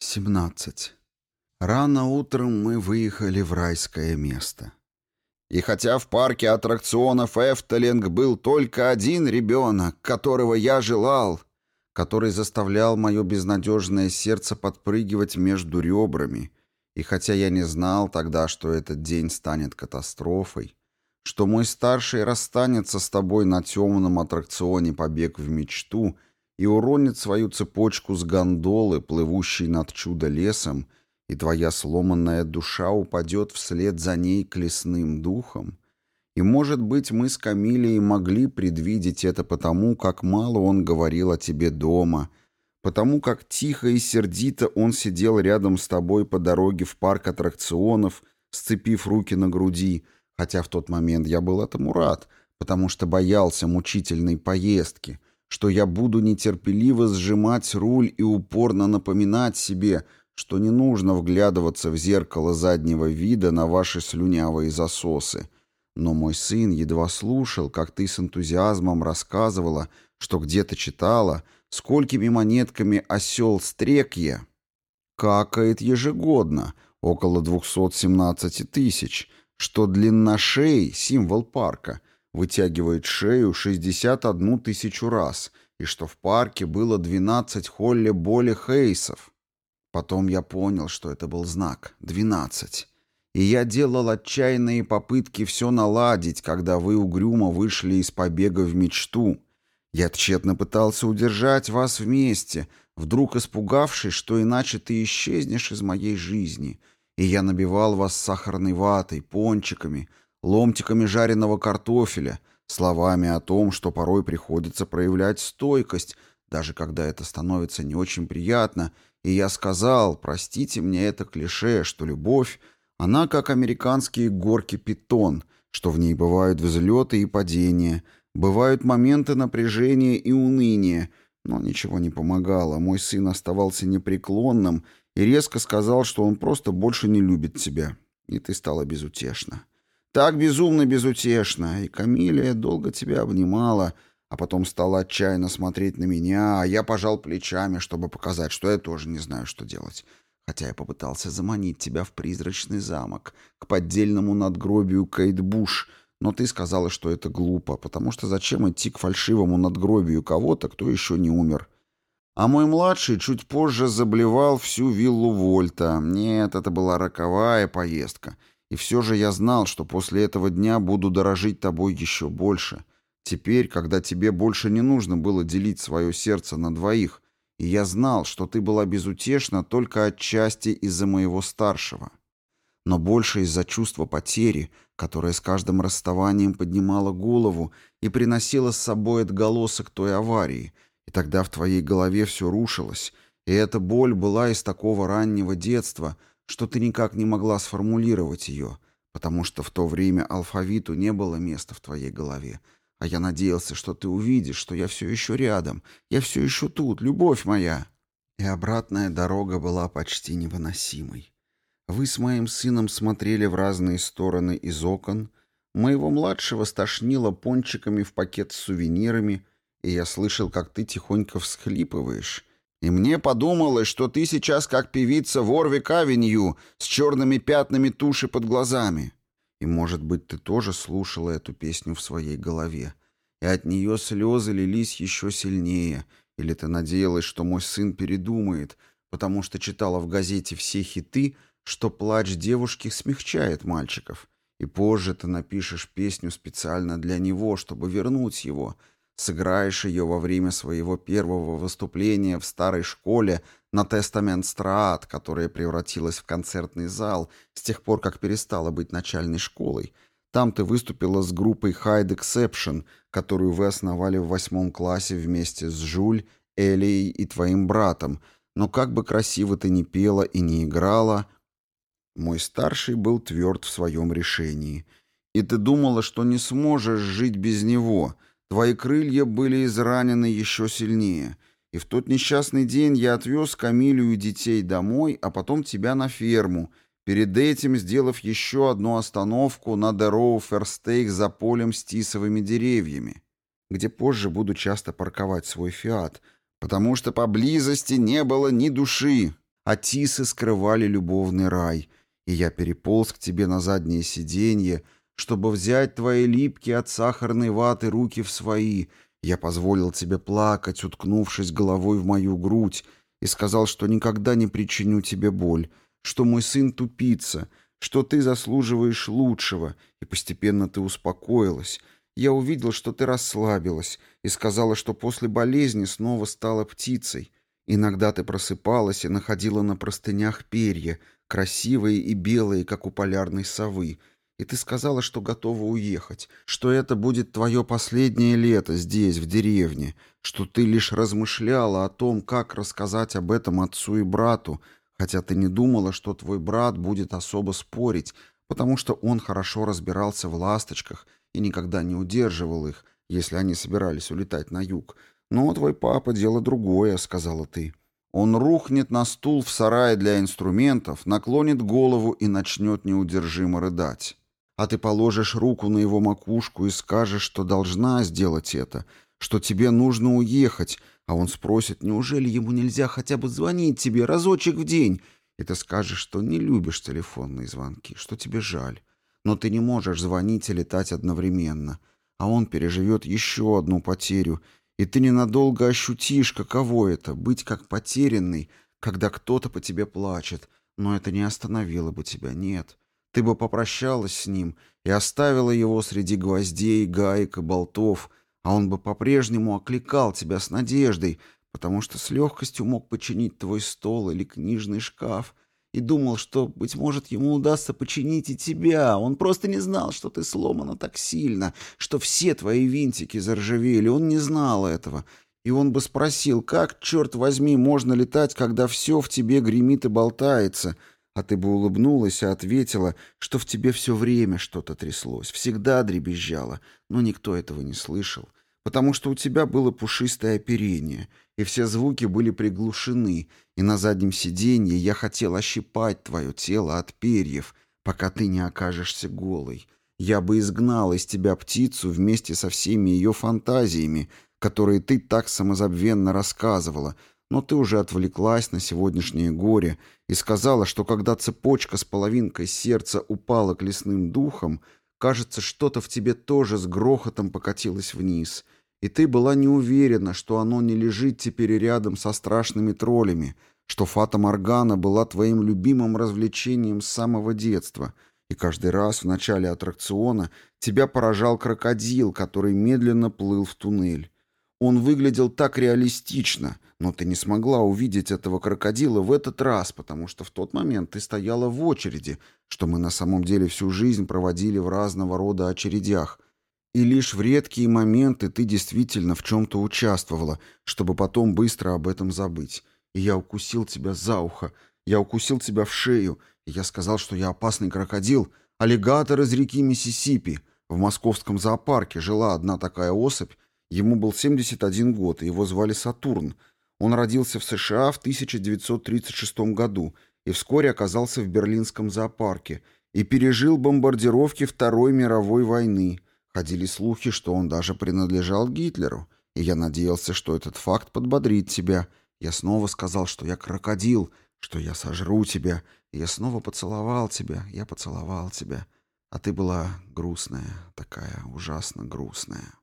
17. Рано утром мы выехали в райское место. И хотя в парке аттракционов Эфтелинг был только один ребенок, которого я желал, который заставлял мое безнадежное сердце подпрыгивать между ребрами, и хотя я не знал тогда, что этот день станет катастрофой, что мой старший расстанется с тобой на темном аттракционе «Побег в мечту» и уронит свою цепочку с гондолы, плывущей над чудо-лесом, и твоя сломанная душа упадет вслед за ней к лесным духам. И, может быть, мы с Камилией могли предвидеть это потому, как мало он говорил о тебе дома, потому как тихо и сердито он сидел рядом с тобой по дороге в парк аттракционов, сцепив руки на груди, хотя в тот момент я был этому рад, потому что боялся мучительной поездки — что я буду нетерпеливо сжимать руль и упорно напоминать себе, что не нужно вглядываться в зеркало заднего вида на ваши слюнявые засосы. Но мой сын едва слушал, как ты с энтузиазмом рассказывала, что где-то читала, сколькими монетками осел Стрекья какает ежегодно, около 217 тысяч, что длинношей, символ парка, вытягивает шею 61 тысячу раз, и что в парке было 12 холле боли хейсов. Потом я понял, что это был знак — 12. И я делал отчаянные попытки все наладить, когда вы угрюмо вышли из побега в мечту. Я тщетно пытался удержать вас вместе, вдруг испугавшись, что иначе ты исчезнешь из моей жизни. И я набивал вас сахарной ватой, пончиками, ломтиками жареного картофеля, словами о том, что порой приходится проявлять стойкость, даже когда это становится не очень приятно, и я сказал, простите мне это клише, что любовь, она как американские горки питон, что в ней бывают взлеты и падения, бывают моменты напряжения и уныния, но ничего не помогало, мой сын оставался непреклонным и резко сказал, что он просто больше не любит тебя, и ты стала безутешна. Так безумно безутешно, и Камилия долго тебя обнимала, а потом стала отчаянно смотреть на меня, а я пожал плечами, чтобы показать, что я тоже не знаю, что делать. Хотя я попытался заманить тебя в призрачный замок, к поддельному надгробию Кейт Буш, но ты сказала, что это глупо, потому что зачем идти к фальшивому надгробию кого-то, кто еще не умер? А мой младший чуть позже заблевал всю виллу Вольта. Нет, это была роковая поездка — и все же я знал, что после этого дня буду дорожить тобой еще больше. Теперь, когда тебе больше не нужно было делить свое сердце на двоих, и я знал, что ты была безутешна только отчасти из-за моего старшего. Но больше из-за чувства потери, которое с каждым расставанием поднимало голову и приносило с собой отголосок той аварии, и тогда в твоей голове все рушилось, и эта боль была из такого раннего детства — что ты никак не могла сформулировать ее, потому что в то время алфавиту не было места в твоей голове. А я надеялся, что ты увидишь, что я все еще рядом, я все еще тут, любовь моя. И обратная дорога была почти невыносимой. Вы с моим сыном смотрели в разные стороны из окон, моего младшего стошнило пончиками в пакет с сувенирами, и я слышал, как ты тихонько всхлипываешь, и мне подумалось, что ты сейчас как певица в Орвик-авеню с черными пятнами туши под глазами. И, может быть, ты тоже слушала эту песню в своей голове. И от нее слезы лились еще сильнее. Или ты надеялась, что мой сын передумает, потому что читала в газете все хиты, что плач девушки смягчает мальчиков. И позже ты напишешь песню специально для него, чтобы вернуть его — Сыграешь ее во время своего первого выступления в старой школе на Тестамент Страат, которая превратилась в концертный зал с тех пор, как перестала быть начальной школой. Там ты выступила с группой Hide Exception, которую вы основали в восьмом классе вместе с Жуль, Элией и твоим братом. Но как бы красиво ты ни пела и не играла, мой старший был тверд в своем решении. И ты думала, что не сможешь жить без него — Твои крылья были изранены еще сильнее. И в тот несчастный день я отвез Камилю и детей домой, а потом тебя на ферму, перед этим сделав еще одну остановку на Дероу Ферстейк за полем с тисовыми деревьями, где позже буду часто парковать свой «Фиат», потому что поблизости не было ни души. а тисы скрывали любовный рай, и я переполз к тебе на заднее сиденье, чтобы взять твои липкие от сахарной ваты руки в свои. Я позволил тебе плакать, уткнувшись головой в мою грудь, и сказал, что никогда не причиню тебе боль, что мой сын тупица, что ты заслуживаешь лучшего, и постепенно ты успокоилась. Я увидел, что ты расслабилась, и сказала, что после болезни снова стала птицей. Иногда ты просыпалась и находила на простынях перья, красивые и белые, как у полярной совы, и ты сказала, что готова уехать, что это будет твое последнее лето здесь, в деревне, что ты лишь размышляла о том, как рассказать об этом отцу и брату, хотя ты не думала, что твой брат будет особо спорить, потому что он хорошо разбирался в ласточках и никогда не удерживал их, если они собирались улетать на юг. «Но твой папа — дело другое», — сказала ты. Он рухнет на стул в сарае для инструментов, наклонит голову и начнет неудержимо рыдать. А ты положишь руку на его макушку и скажешь, что должна сделать это, что тебе нужно уехать, а он спросит, неужели ему нельзя хотя бы звонить тебе разочек в день, и ты скажешь, что не любишь телефонные звонки, что тебе жаль. Но ты не можешь звонить и летать одновременно, а он переживет еще одну потерю, и ты ненадолго ощутишь, каково это — быть как потерянный, когда кто-то по тебе плачет, но это не остановило бы тебя, нет. Ты бы попрощалась с ним и оставила его среди гвоздей, гаек и болтов, а он бы по-прежнему окликал тебя с надеждой, потому что с легкостью мог починить твой стол или книжный шкаф, и думал, что, быть может, ему удастся починить и тебя. Он просто не знал, что ты сломана так сильно, что все твои винтики заржавели. Он не знал этого. И он бы спросил, как, черт возьми, можно летать, когда все в тебе гремит и болтается — а ты бы улыбнулась и ответила, что в тебе все время что-то тряслось, всегда дребезжало, но никто этого не слышал, потому что у тебя было пушистое оперение, и все звуки были приглушены, и на заднем сиденье я хотел ощипать твое тело от перьев, пока ты не окажешься голой. Я бы изгнал из тебя птицу вместе со всеми ее фантазиями, которые ты так самозабвенно рассказывала, но ты уже отвлеклась на сегодняшнее горе и сказала, что когда цепочка с половинкой сердца упала к лесным духам, кажется, что-то в тебе тоже с грохотом покатилось вниз, и ты была не уверена, что оно не лежит теперь рядом со страшными троллями, что Фата Моргана была твоим любимым развлечением с самого детства, и каждый раз в начале аттракциона тебя поражал крокодил, который медленно плыл в туннель. Он выглядел так реалистично, но ты не смогла увидеть этого крокодила в этот раз, потому что в тот момент ты стояла в очереди, что мы на самом деле всю жизнь проводили в разного рода очередях. И лишь в редкие моменты ты действительно в чем-то участвовала, чтобы потом быстро об этом забыть. И я укусил тебя за ухо, я укусил тебя в шею, и я сказал, что я опасный крокодил, аллигатор из реки Миссисипи. В московском зоопарке жила одна такая особь, Ему был 71 год, его звали Сатурн. Он родился в США в 1936 году и вскоре оказался в берлинском зоопарке и пережил бомбардировки Второй мировой войны. Ходили слухи, что он даже принадлежал Гитлеру, и я надеялся, что этот факт подбодрит тебя. Я снова сказал, что я крокодил, что я сожру тебя, и я снова поцеловал тебя, я поцеловал тебя. А ты была грустная, такая ужасно грустная.